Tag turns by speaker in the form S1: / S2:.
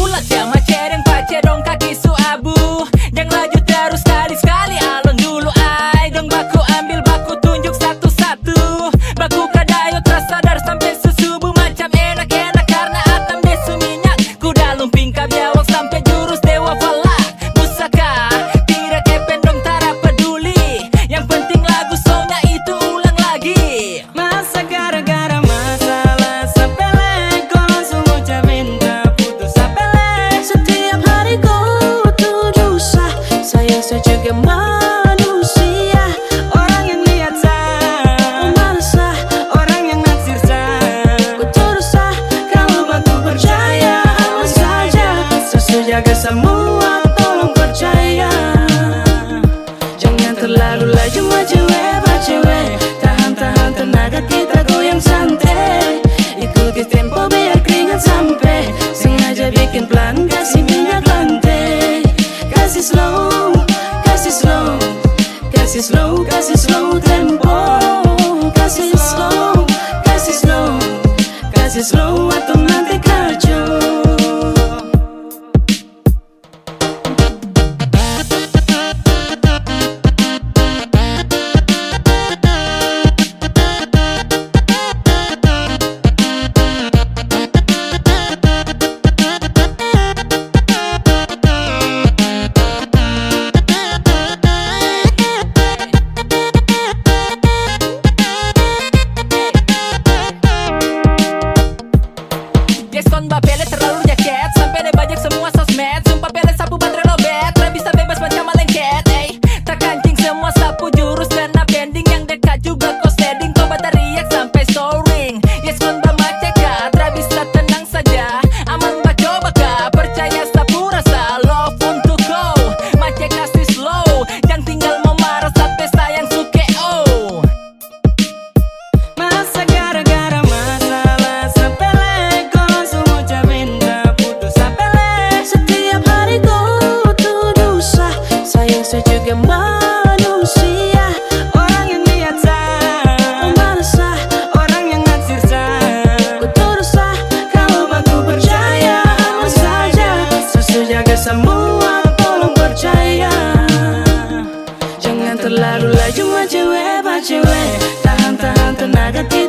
S1: mula, chama, chama.
S2: jaga
S1: semua
S2: tolong percaya. Jangan terlalu laju maju hebat cewe Tahan-tahan tenaga kita goyang santai.
S1: Ikuti
S2: tempo
S1: biar
S2: keringat sampai. Sengaja bikin pelan kasih
S1: minyak
S2: lantai. Kasih slow, kasih slow. Kasih slow, kasih slow, kasih slow
S1: Saya juga manusia.
S2: Orang yang biasa
S1: sah,
S2: orang yang naksirsa Ku
S1: terus kalau
S2: aku percaya saja.
S1: Susunya semua,
S2: tolong percaya. Jangan terlalu laju, cewek, cewek Tahan-tahan tenaga
S1: tiba